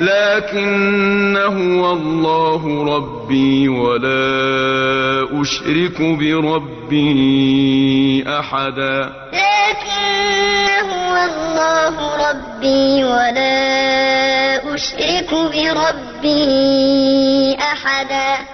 لَّٰكِنَّ هُوَ اللَّهُ رَبِّي وَلَا أُشْرِكُ بِرَبِّي أَحَدًا. لَّٰكِنَّ هُوَ اللَّهُ رَبِّي وَلَا أُشْرِكُ بِرَبِّي أَحَدًا.